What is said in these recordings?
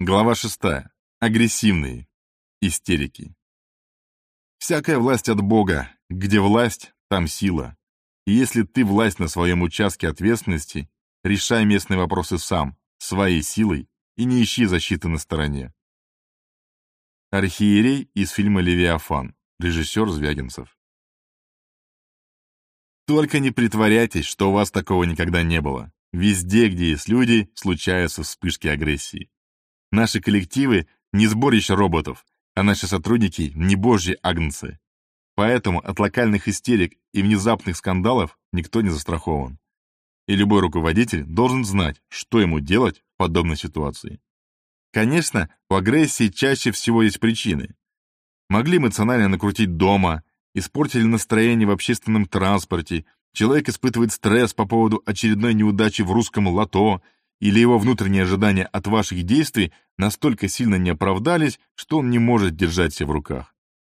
Глава 6. Агрессивные. Истерики. Всякая власть от Бога. Где власть, там сила. И если ты власть на своем участке ответственности, решай местные вопросы сам, своей силой, и не ищи защиты на стороне. Архиерей из фильма «Левиафан», режиссер Звягинцев. Только не притворяйтесь, что у вас такого никогда не было. Везде, где есть люди, случаются вспышки агрессии. Наши коллективы — не сборище роботов, а наши сотрудники — не божьи агнцы. Поэтому от локальных истерик и внезапных скандалов никто не застрахован. И любой руководитель должен знать, что ему делать в подобной ситуации. Конечно, у агрессии чаще всего есть причины. Могли эмоционально накрутить дома, испортили настроение в общественном транспорте, человек испытывает стресс по поводу очередной неудачи в русском лото — или его внутренние ожидания от ваших действий настолько сильно не оправдались, что он не может держать себя в руках.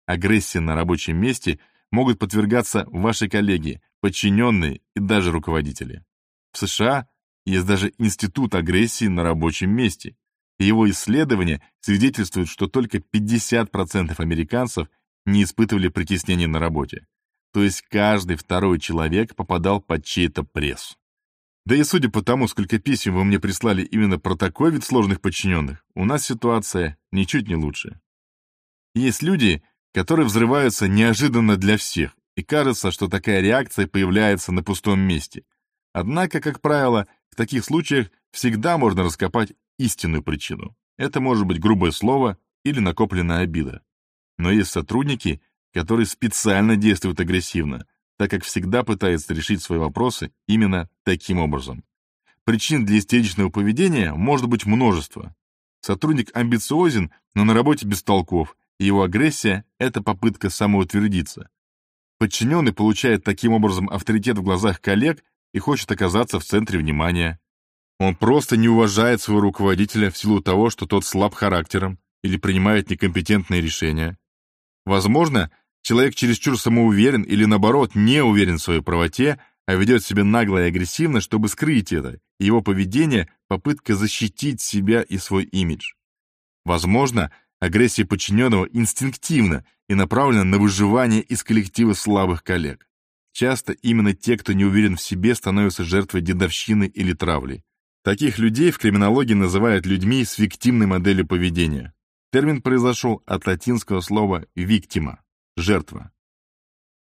Агрессия на рабочем месте могут подвергаться ваши коллеги, подчиненные и даже руководители. В США есть даже институт агрессии на рабочем месте. И его исследования свидетельствуют, что только 50% американцев не испытывали притеснения на работе. То есть каждый второй человек попадал под чей-то пресс. Да и судя по тому, сколько писем вы мне прислали именно про такой вид сложных подчиненных, у нас ситуация ничуть не лучше. Есть люди, которые взрываются неожиданно для всех, и кажется, что такая реакция появляется на пустом месте. Однако, как правило, в таких случаях всегда можно раскопать истинную причину. Это может быть грубое слово или накопленная обида. Но есть сотрудники, которые специально действуют агрессивно, так как всегда пытается решить свои вопросы именно таким образом. Причин для истеричного поведения может быть множество. Сотрудник амбициозен, но на работе бестолков, и его агрессия — это попытка самоутвердиться. Подчиненный получает таким образом авторитет в глазах коллег и хочет оказаться в центре внимания. Он просто не уважает своего руководителя в силу того, что тот слаб характером или принимает некомпетентные решения. Возможно, Человек чересчур самоуверен или, наоборот, не уверен в своей правоте, а ведет себя нагло и агрессивно, чтобы скрыть это. Его поведение — попытка защитить себя и свой имидж. Возможно, агрессия подчиненного инстинктивна и направлена на выживание из коллектива слабых коллег. Часто именно те, кто не уверен в себе, становятся жертвой дедовщины или травли. Таких людей в криминологии называют людьми с виктимной моделью поведения. Термин произошел от латинского слова «виктима» жертва.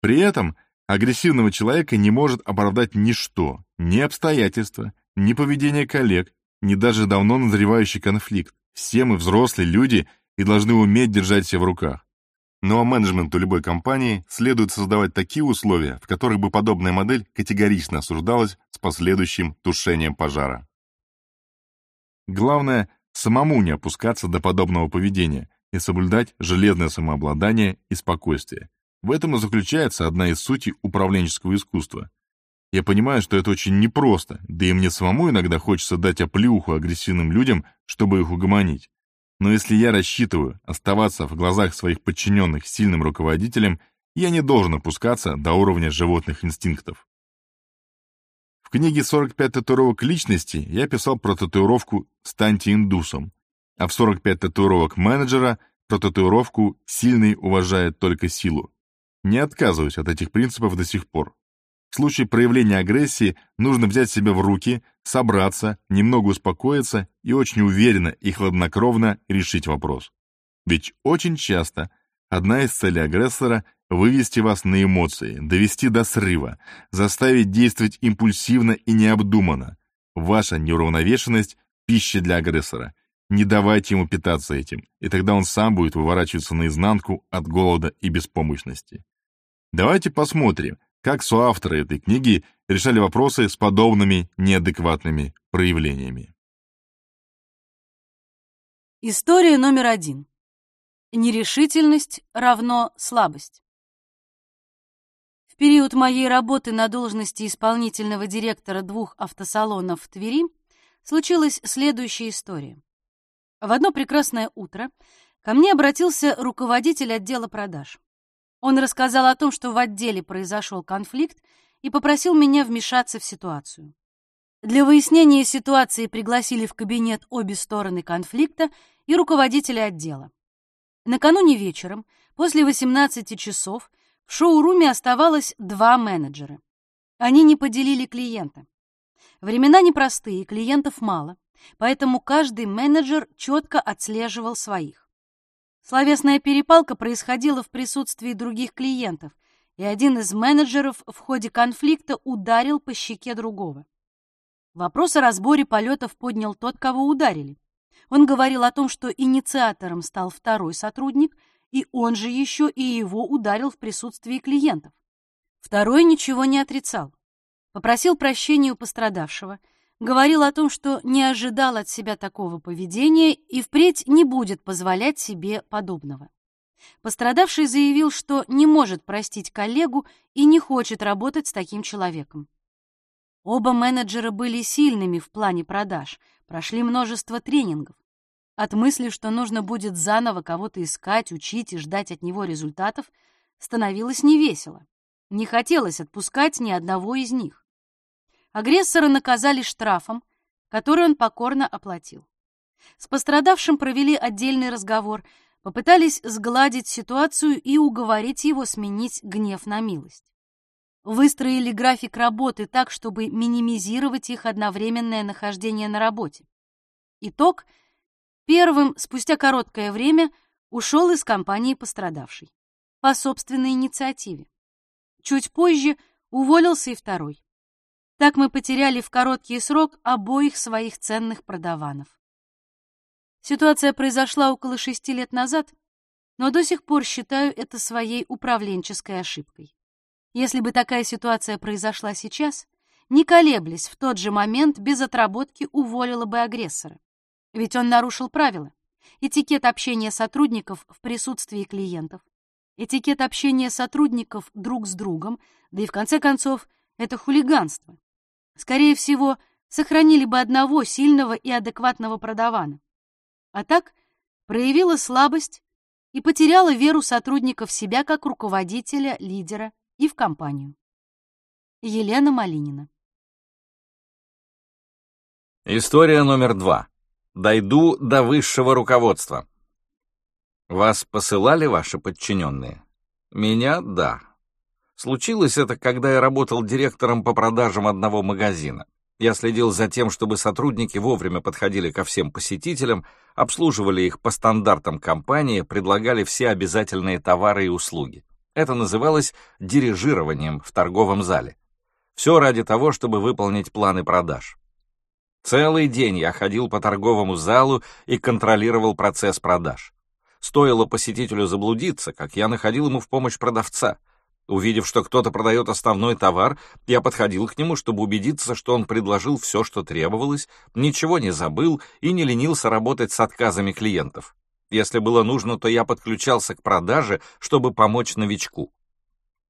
При этом агрессивного человека не может оправдать ничто, ни обстоятельства, ни поведение коллег, ни даже давно назревающий конфликт. Все мы взрослые люди и должны уметь держать себя в руках. Но ну, менеджменту любой компании следует создавать такие условия, в которых бы подобная модель категорично осуждалась с последующим тушением пожара. Главное, самому не опускаться до подобного поведения, и соблюдать железное самообладание и спокойствие. В этом и заключается одна из сутей управленческого искусства. Я понимаю, что это очень непросто, да и мне самому иногда хочется дать оплюху агрессивным людям, чтобы их угомонить. Но если я рассчитываю оставаться в глазах своих подчиненных сильным руководителем, я не должен опускаться до уровня животных инстинктов. В книге «45 татуировок личности» я писал про татуировку «Станьте индусом», а в 45 татуировок менеджера про татуировку «сильный уважает только силу». Не отказываюсь от этих принципов до сих пор. В случае проявления агрессии нужно взять себя в руки, собраться, немного успокоиться и очень уверенно и хладнокровно решить вопрос. Ведь очень часто одна из целей агрессора — вывести вас на эмоции, довести до срыва, заставить действовать импульсивно и необдуманно. Ваша неуравновешенность — пища для агрессора, не давайте ему питаться этим, и тогда он сам будет выворачиваться наизнанку от голода и беспомощности. Давайте посмотрим, как соавторы этой книги решали вопросы с подобными неадекватными проявлениями. История номер один. Нерешительность равно слабость. В период моей работы на должности исполнительного директора двух автосалонов в Твери случилась следующая история. В одно прекрасное утро ко мне обратился руководитель отдела продаж. Он рассказал о том, что в отделе произошел конфликт, и попросил меня вмешаться в ситуацию. Для выяснения ситуации пригласили в кабинет обе стороны конфликта и руководителя отдела. Накануне вечером, после 18 часов, в шоуруме оставалось два менеджера. Они не поделили клиента. Времена непростые, клиентов мало, поэтому каждый менеджер четко отслеживал своих. Словесная перепалка происходила в присутствии других клиентов, и один из менеджеров в ходе конфликта ударил по щеке другого. Вопрос о разборе полетов поднял тот, кого ударили. Он говорил о том, что инициатором стал второй сотрудник, и он же еще и его ударил в присутствии клиентов. Второй ничего не отрицал. Попросил прощения у пострадавшего, говорил о том, что не ожидал от себя такого поведения и впредь не будет позволять себе подобного. Пострадавший заявил, что не может простить коллегу и не хочет работать с таким человеком. Оба менеджера были сильными в плане продаж, прошли множество тренингов. От мысли, что нужно будет заново кого-то искать, учить и ждать от него результатов, становилось невесело. Не хотелось отпускать ни одного из них. Агрессора наказали штрафом, который он покорно оплатил. С пострадавшим провели отдельный разговор, попытались сгладить ситуацию и уговорить его сменить гнев на милость выстроили график работы так, чтобы минимизировать их одновременное нахождение на работе. Итог — первым, спустя короткое время, ушел из компании пострадавший. По собственной инициативе. Чуть позже уволился и второй. Так мы потеряли в короткий срок обоих своих ценных продаванов. Ситуация произошла около шести лет назад, но до сих пор считаю это своей управленческой ошибкой. Если бы такая ситуация произошла сейчас, не колеблясь, в тот же момент без отработки уволила бы агрессора. Ведь он нарушил правила. Этикет общения сотрудников в присутствии клиентов, этикет общения сотрудников друг с другом, да и в конце концов, это хулиганство. Скорее всего, сохранили бы одного сильного и адекватного продавана. А так проявила слабость и потеряла веру сотрудников в себя как руководителя, лидера и в компанию. Елена Малинина. История номер два. Дойду до высшего руководства. Вас посылали ваши подчиненные? Меня — да. Случилось это, когда я работал директором по продажам одного магазина. Я следил за тем, чтобы сотрудники вовремя подходили ко всем посетителям, обслуживали их по стандартам компании, предлагали все обязательные товары и услуги. Это называлось дирижированием в торговом зале. Все ради того, чтобы выполнить планы продаж. Целый день я ходил по торговому залу и контролировал процесс продаж. Стоило посетителю заблудиться, как я находил ему в помощь продавца. Увидев, что кто-то продает основной товар, я подходил к нему, чтобы убедиться, что он предложил все, что требовалось, ничего не забыл и не ленился работать с отказами клиентов. Если было нужно, то я подключался к продаже, чтобы помочь новичку.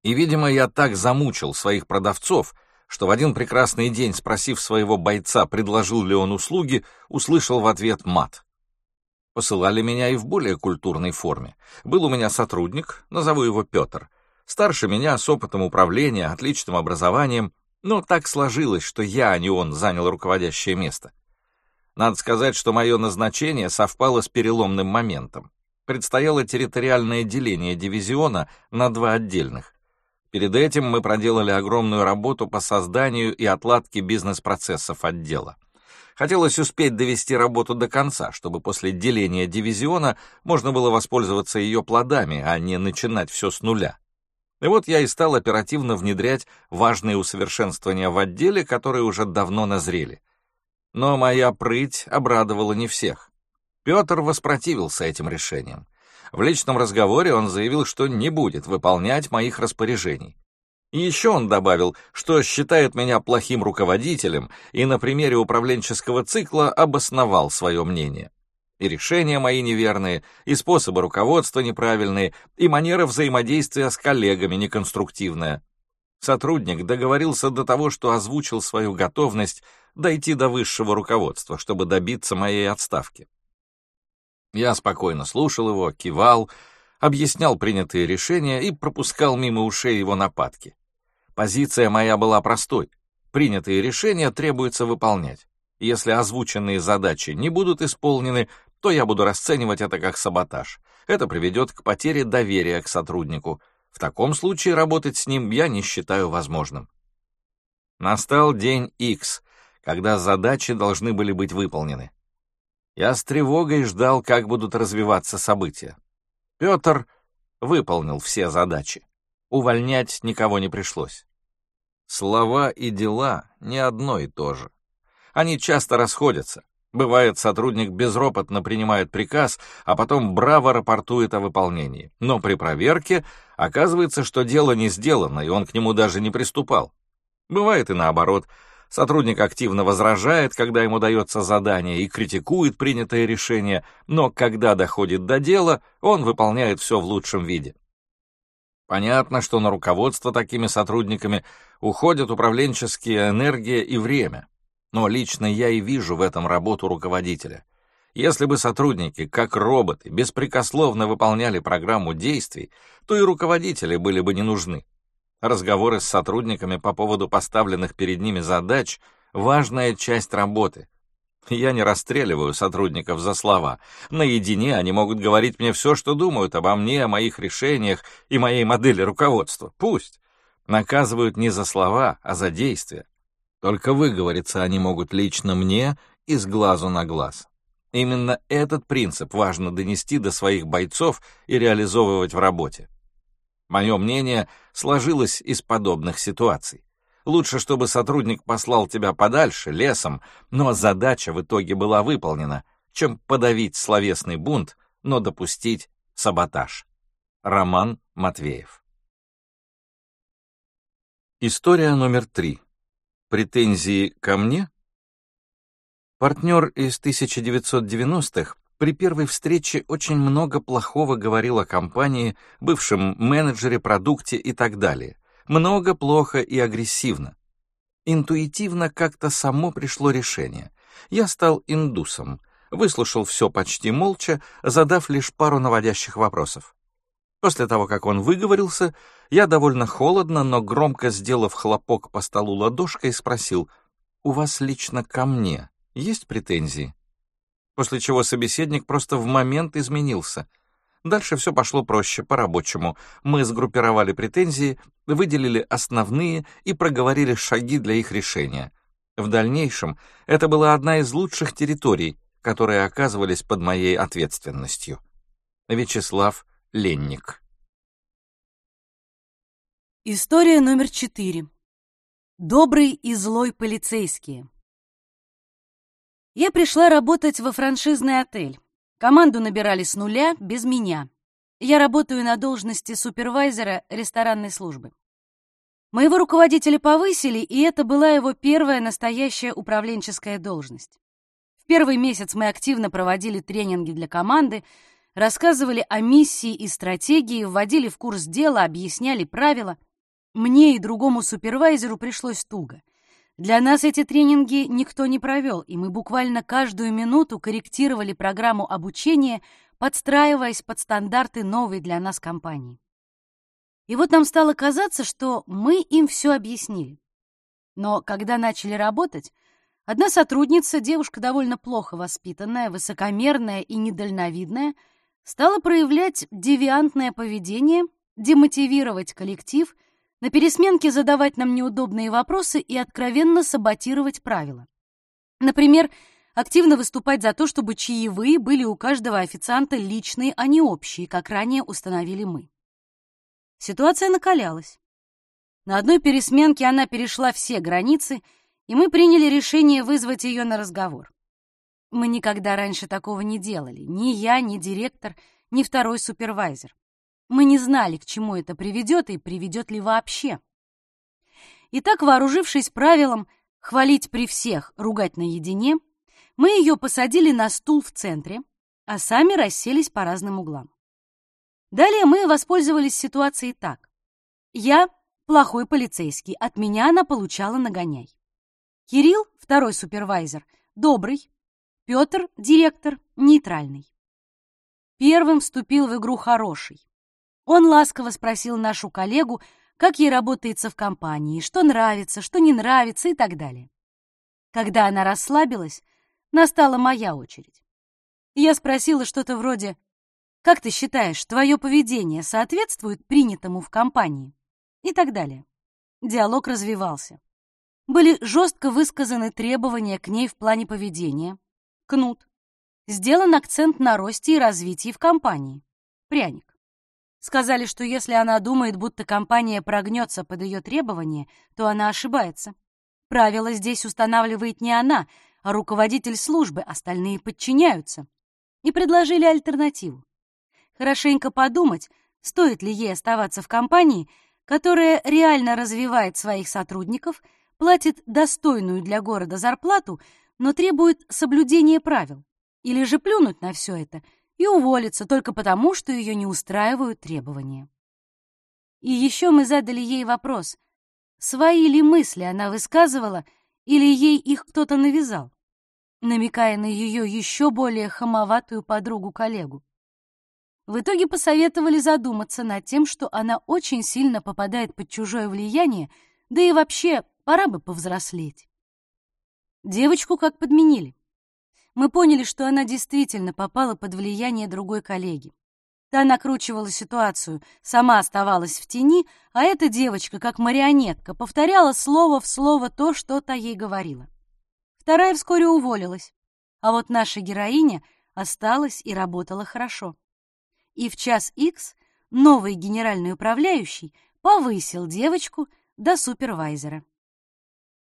И, видимо, я так замучил своих продавцов, что в один прекрасный день, спросив своего бойца, предложил ли он услуги, услышал в ответ мат. Посылали меня и в более культурной форме. Был у меня сотрудник, назову его Петр, старше меня, с опытом управления, отличным образованием, но так сложилось, что я, а не он, занял руководящее место. Надо сказать, что мое назначение совпало с переломным моментом. Предстояло территориальное деление дивизиона на два отдельных. Перед этим мы проделали огромную работу по созданию и отладке бизнес-процессов отдела. Хотелось успеть довести работу до конца, чтобы после деления дивизиона можно было воспользоваться ее плодами, а не начинать все с нуля. И вот я и стал оперативно внедрять важные усовершенствования в отделе, которые уже давно назрели — но моя прыть обрадовала не всех. Петр воспротивился этим решениям. В личном разговоре он заявил, что не будет выполнять моих распоряжений. И еще он добавил, что считает меня плохим руководителем и на примере управленческого цикла обосновал свое мнение. И решения мои неверные, и способы руководства неправильные, и манера взаимодействия с коллегами неконструктивная. Сотрудник договорился до того, что озвучил свою готовность дойти до высшего руководства, чтобы добиться моей отставки. Я спокойно слушал его, кивал, объяснял принятые решения и пропускал мимо ушей его нападки. Позиция моя была простой. принятые решения требуется выполнять. Если озвученные задачи не будут исполнены, то я буду расценивать это как саботаж. Это приведет к потере доверия к сотруднику. В таком случае работать с ним я не считаю возможным. Настал день X, когда задачи должны были быть выполнены. Я с тревогой ждал, как будут развиваться события. Петр выполнил все задачи. Увольнять никого не пришлось. Слова и дела не одно и то же. Они часто расходятся. Бывает, сотрудник безропотно принимает приказ, а потом браво рапортует о выполнении. Но при проверке оказывается, что дело не сделано, и он к нему даже не приступал. Бывает и наоборот. Сотрудник активно возражает, когда ему дается задание, и критикует принятое решение, но когда доходит до дела, он выполняет все в лучшем виде. Понятно, что на руководство такими сотрудниками уходят управленческие энергия и время. Но лично я и вижу в этом работу руководителя. Если бы сотрудники, как роботы, беспрекословно выполняли программу действий, то и руководители были бы не нужны. Разговоры с сотрудниками по поводу поставленных перед ними задач — важная часть работы. Я не расстреливаю сотрудников за слова. Наедине они могут говорить мне все, что думают обо мне, о моих решениях и моей модели руководства. Пусть. Наказывают не за слова, а за действия. Только выговориться они могут лично мне и с глазу на глаз. Именно этот принцип важно донести до своих бойцов и реализовывать в работе. Мое мнение сложилось из подобных ситуаций. Лучше, чтобы сотрудник послал тебя подальше, лесом, но задача в итоге была выполнена, чем подавить словесный бунт, но допустить саботаж. Роман Матвеев История номер три. Претензии ко мне? Партнер из 1990-х при первой встрече очень много плохого говорил о компании, бывшем менеджере, продукте и так далее. Много, плохо и агрессивно. Интуитивно как-то само пришло решение. Я стал индусом, выслушал все почти молча, задав лишь пару наводящих вопросов. После того, как он выговорился, я довольно холодно, но громко сделав хлопок по столу ладошкой, спросил, «У вас лично ко мне есть претензии?» После чего собеседник просто в момент изменился. Дальше все пошло проще, по-рабочему. Мы сгруппировали претензии, выделили основные и проговорили шаги для их решения. В дальнейшем это была одна из лучших территорий, которые оказывались под моей ответственностью. Вячеслав Ленник. История номер четыре. Добрый и злой полицейские. Я пришла работать во франшизный отель. Команду набирали с нуля, без меня. Я работаю на должности супервайзера ресторанной службы. Моего руководителя повысили, и это была его первая настоящая управленческая должность. В первый месяц мы активно проводили тренинги для команды, рассказывали о миссии и стратегии, вводили в курс дела, объясняли правила. Мне и другому супервайзеру пришлось туго. Для нас эти тренинги никто не провел, и мы буквально каждую минуту корректировали программу обучения, подстраиваясь под стандарты новой для нас компании. И вот нам стало казаться, что мы им все объяснили. Но когда начали работать, одна сотрудница, девушка довольно плохо воспитанная, высокомерная и недальновидная, стала проявлять девиантное поведение, демотивировать коллектив, на пересменке задавать нам неудобные вопросы и откровенно саботировать правила. Например, активно выступать за то, чтобы чаевые были у каждого официанта личные, а не общие, как ранее установили мы. Ситуация накалялась. На одной пересменке она перешла все границы, и мы приняли решение вызвать ее на разговор. Мы никогда раньше такого не делали. Ни я, ни директор, ни второй супервайзер. Мы не знали, к чему это приведет и приведет ли вообще. Итак, вооружившись правилом хвалить при всех, ругать наедине, мы ее посадили на стул в центре, а сами расселись по разным углам. Далее мы воспользовались ситуацией так. Я плохой полицейский, от меня она получала нагоняй. Кирилл, второй супервайзер, добрый, Петр, директор, нейтральный. Первым вступил в игру хороший. Он ласково спросил нашу коллегу, как ей работается в компании, что нравится, что не нравится и так далее. Когда она расслабилась, настала моя очередь. Я спросила что-то вроде «Как ты считаешь, твое поведение соответствует принятому в компании?» и так далее. Диалог развивался. Были жестко высказаны требования к ней в плане поведения. Кнут. Сделан акцент на росте и развитии в компании. Пряник. Сказали, что если она думает, будто компания прогнется под ее требования, то она ошибается. Правила здесь устанавливает не она, а руководитель службы, остальные подчиняются. И предложили альтернативу. Хорошенько подумать, стоит ли ей оставаться в компании, которая реально развивает своих сотрудников, платит достойную для города зарплату, но требует соблюдения правил, или же плюнуть на все это и уволиться только потому, что ее не устраивают требования. И еще мы задали ей вопрос, свои ли мысли она высказывала или ей их кто-то навязал, намекая на ее еще более хамоватую подругу-коллегу. В итоге посоветовали задуматься над тем, что она очень сильно попадает под чужое влияние, да и вообще пора бы повзрослеть. Девочку как подменили. Мы поняли, что она действительно попала под влияние другой коллеги. Та накручивала ситуацию, сама оставалась в тени, а эта девочка, как марионетка, повторяла слово в слово то, что та ей говорила. Вторая вскоре уволилась, а вот наша героиня осталась и работала хорошо и в час X новый генеральный управляющий повысил девочку до супервайзера.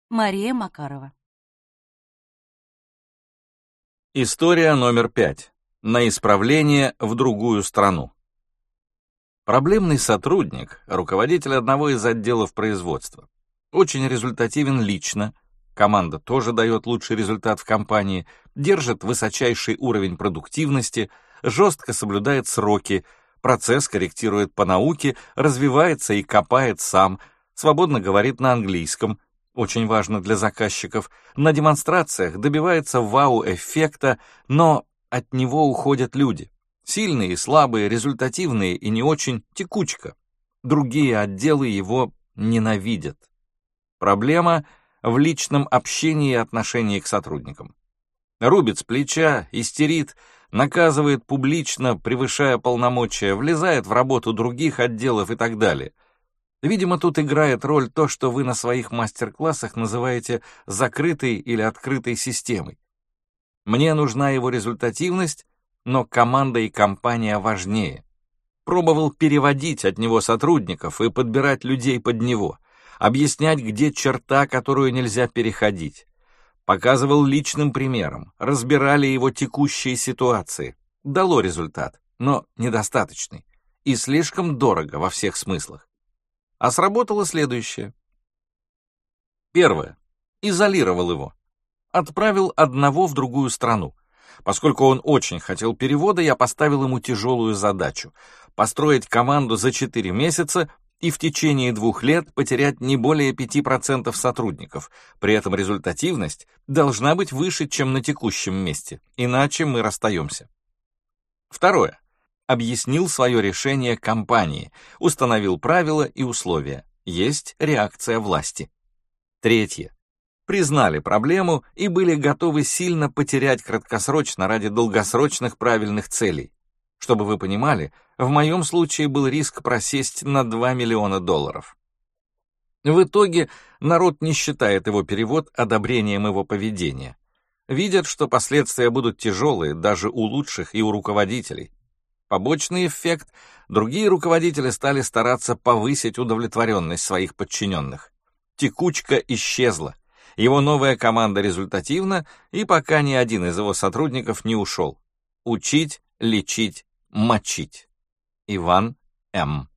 Мария Макарова История номер пять. На исправление в другую страну. Проблемный сотрудник, руководитель одного из отделов производства. Очень результативен лично, команда тоже дает лучший результат в компании, держит высочайший уровень продуктивности — жестко соблюдает сроки, процесс корректирует по науке, развивается и копает сам, свободно говорит на английском, очень важно для заказчиков, на демонстрациях добивается вау-эффекта, но от него уходят люди. Сильные, слабые, результативные и не очень текучка. Другие отделы его ненавидят. Проблема в личном общении и отношении к сотрудникам. Рубит с плеча, истерит, наказывает публично, превышая полномочия, влезает в работу других отделов и так далее. Видимо, тут играет роль то, что вы на своих мастер-классах называете закрытой или открытой системой. Мне нужна его результативность, но команда и компания важнее. Пробовал переводить от него сотрудников и подбирать людей под него, объяснять, где черта, которую нельзя переходить показывал личным примером, разбирали его текущие ситуации. Дало результат, но недостаточный и слишком дорого во всех смыслах. А сработало следующее. Первое. Изолировал его. Отправил одного в другую страну. Поскольку он очень хотел перевода, я поставил ему тяжелую задачу — построить команду за 4 месяца и в течение двух лет потерять не более 5% сотрудников. При этом результативность должна быть выше, чем на текущем месте, иначе мы расстаемся. Второе. Объяснил свое решение компании, установил правила и условия. Есть реакция власти. Третье. Признали проблему и были готовы сильно потерять краткосрочно ради долгосрочных правильных целей. Чтобы вы понимали, в моем случае был риск просесть на 2 миллиона долларов. В итоге народ не считает его перевод одобрением его поведения. Видят, что последствия будут тяжелые даже у лучших и у руководителей. Побочный эффект — другие руководители стали стараться повысить удовлетворенность своих подчиненных. Текучка исчезла, его новая команда результативна, и пока ни один из его сотрудников не ушел. Учить, лечить, мочить. Иван М.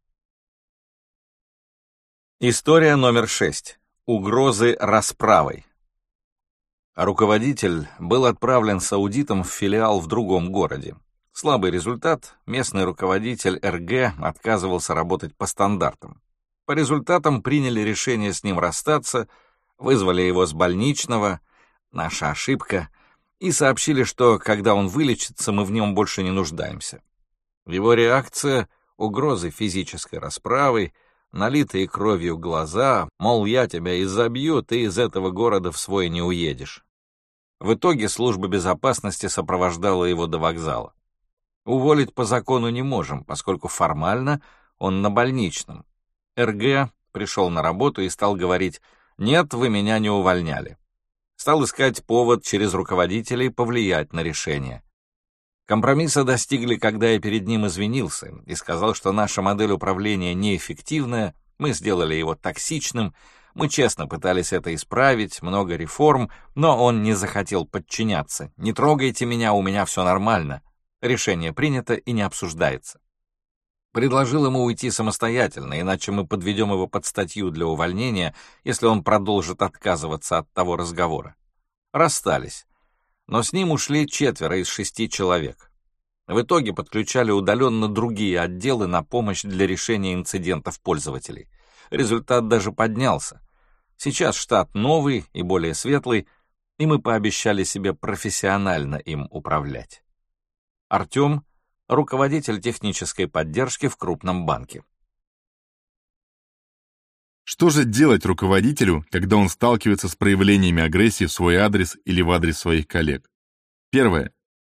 История номер шесть. Угрозы расправой. Руководитель был отправлен с аудитом в филиал в другом городе. Слабый результат, местный руководитель РГ отказывался работать по стандартам. По результатам приняли решение с ним расстаться, вызвали его с больничного, наша ошибка, и сообщили, что когда он вылечится, мы в нем больше не нуждаемся. Его реакция — угрозы физической расправой, налитые кровью глаза, мол, я тебя изобью, ты из этого города в свой не уедешь. В итоге служба безопасности сопровождала его до вокзала. Уволить по закону не можем, поскольку формально он на больничном. РГ пришел на работу и стал говорить «Нет, вы меня не увольняли». Стал искать повод через руководителей повлиять на решение. Компромисса достигли, когда я перед ним извинился и сказал, что наша модель управления неэффективная, мы сделали его токсичным, мы честно пытались это исправить, много реформ, но он не захотел подчиняться. «Не трогайте меня, у меня все нормально». Решение принято и не обсуждается. Предложил ему уйти самостоятельно, иначе мы подведем его под статью для увольнения, если он продолжит отказываться от того разговора. Расстались но с ним ушли четверо из шести человек. В итоге подключали удаленно другие отделы на помощь для решения инцидентов пользователей. Результат даже поднялся. Сейчас штат новый и более светлый, и мы пообещали себе профессионально им управлять. Артем — руководитель технической поддержки в крупном банке. Что же делать руководителю, когда он сталкивается с проявлениями агрессии в свой адрес или в адрес своих коллег? Первое.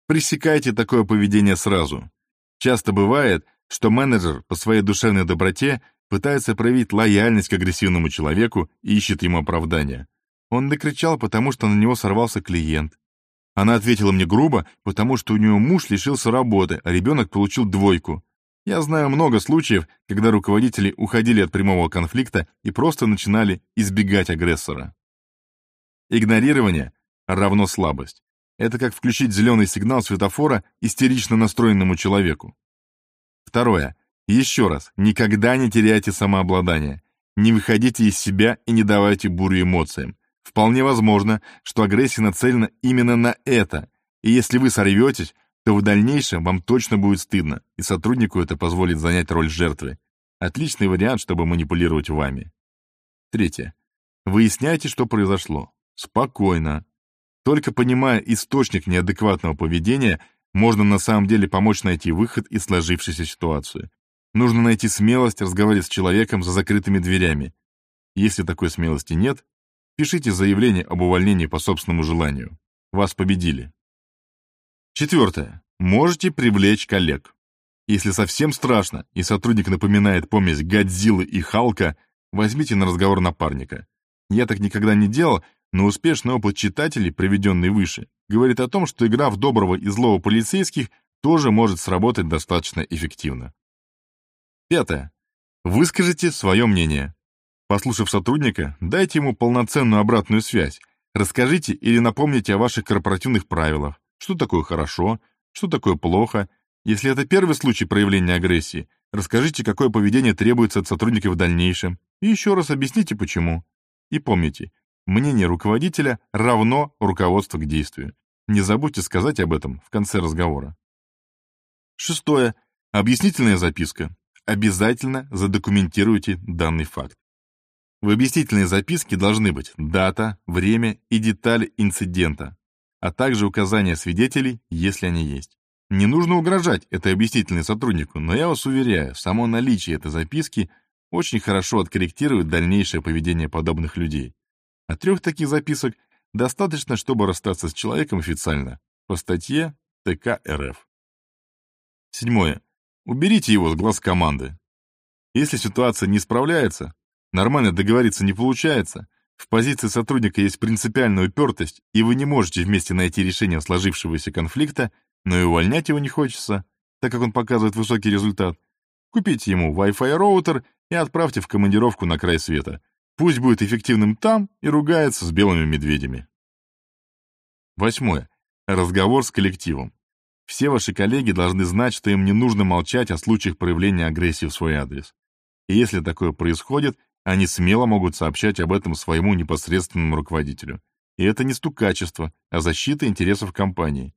Пресекайте такое поведение сразу. Часто бывает, что менеджер по своей душевной доброте пытается проявить лояльность к агрессивному человеку и ищет ему оправдания. Он накричал, потому что на него сорвался клиент. Она ответила мне грубо, потому что у нее муж лишился работы, а ребенок получил двойку. Я знаю много случаев, когда руководители уходили от прямого конфликта и просто начинали избегать агрессора. Игнорирование равно слабость. Это как включить зеленый сигнал светофора истерично настроенному человеку. Второе. Еще раз, никогда не теряйте самообладание. Не выходите из себя и не давайте бурю эмоциям. Вполне возможно, что агрессия нацелена именно на это, и если вы сорветесь, то в дальнейшем вам точно будет стыдно, и сотруднику это позволит занять роль жертвы. Отличный вариант, чтобы манипулировать вами. Третье. Выясняйте, что произошло. Спокойно. Только понимая источник неадекватного поведения, можно на самом деле помочь найти выход из сложившейся ситуации. Нужно найти смелость разговаривать с человеком за закрытыми дверями. Если такой смелости нет, пишите заявление об увольнении по собственному желанию. Вас победили. Четвертое. Можете привлечь коллег. Если совсем страшно, и сотрудник напоминает помесь Годзиллы и Халка, возьмите на разговор напарника. Я так никогда не делал, но успешный опыт читателей, приведенный выше, говорит о том, что игра в доброго и злого полицейских тоже может сработать достаточно эффективно. Пятое. Выскажите свое мнение. Послушав сотрудника, дайте ему полноценную обратную связь. Расскажите или напомните о ваших корпоративных правилах, что такое хорошо, что такое плохо. Если это первый случай проявления агрессии, расскажите, какое поведение требуется от сотрудника в дальнейшем, и еще раз объясните, почему. И помните, мнение руководителя равно руководство к действию. Не забудьте сказать об этом в конце разговора. Шестое. Объяснительная записка. Обязательно задокументируйте данный факт. В объяснительной записке должны быть дата, время и детали инцидента, а также указания свидетелей, если они есть. Не нужно угрожать этой объяснительной сотруднику, но я вас уверяю, само наличие этой записки очень хорошо откорректирует дальнейшее поведение подобных людей. А трех таких записок достаточно, чтобы расстаться с человеком официально по статье ТК РФ. Седьмое. Уберите его с глаз команды. Если ситуация не справляется, нормально договориться не получается, в позиции сотрудника есть принципиальная упертость, и вы не можете вместе найти решение сложившегося конфликта, но и увольнять его не хочется, так как он показывает высокий результат. Купите ему Wi-Fi роутер и отправьте в командировку на край света. Пусть будет эффективным там и ругается с белыми медведями. Восьмое. Разговор с коллективом. Все ваши коллеги должны знать, что им не нужно молчать о случаях проявления агрессии в свой адрес. И если такое происходит, они смело могут сообщать об этом своему непосредственному руководителю. И это не стукачество, а защита интересов компании.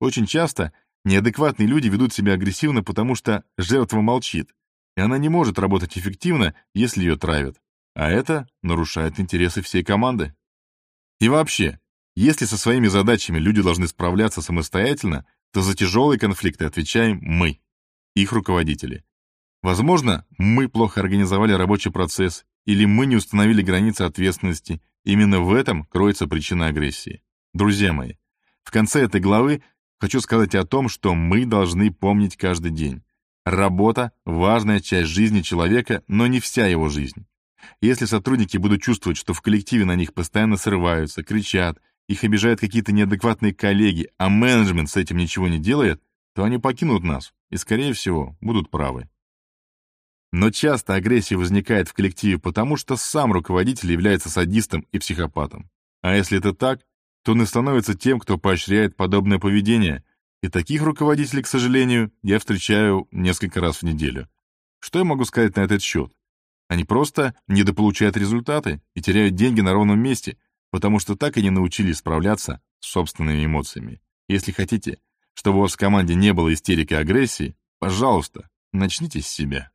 Очень часто неадекватные люди ведут себя агрессивно, потому что жертва молчит, и она не может работать эффективно, если ее травят. А это нарушает интересы всей команды. И вообще, если со своими задачами люди должны справляться самостоятельно, то за тяжелые конфликты отвечаем мы, их руководители. Возможно, мы плохо организовали рабочий процесс или мы не установили границы ответственности. Именно в этом кроется причина агрессии. Друзья мои, в конце этой главы хочу сказать о том, что мы должны помнить каждый день. Работа – важная часть жизни человека, но не вся его жизнь. Если сотрудники будут чувствовать, что в коллективе на них постоянно срываются, кричат, их обижают какие-то неадекватные коллеги, а менеджмент с этим ничего не делает, то они покинут нас и, скорее всего, будут правы. Но часто агрессия возникает в коллективе потому, что сам руководитель является садистом и психопатом. А если это так, то он и становится тем, кто поощряет подобное поведение, и таких руководителей, к сожалению, я встречаю несколько раз в неделю. Что я могу сказать на этот счет? Они просто недополучают результаты и теряют деньги на ровном месте, потому что так и не научились справляться с собственными эмоциями. Если хотите, чтобы у вас в команде не было истерики и агрессии, пожалуйста, начните с себя.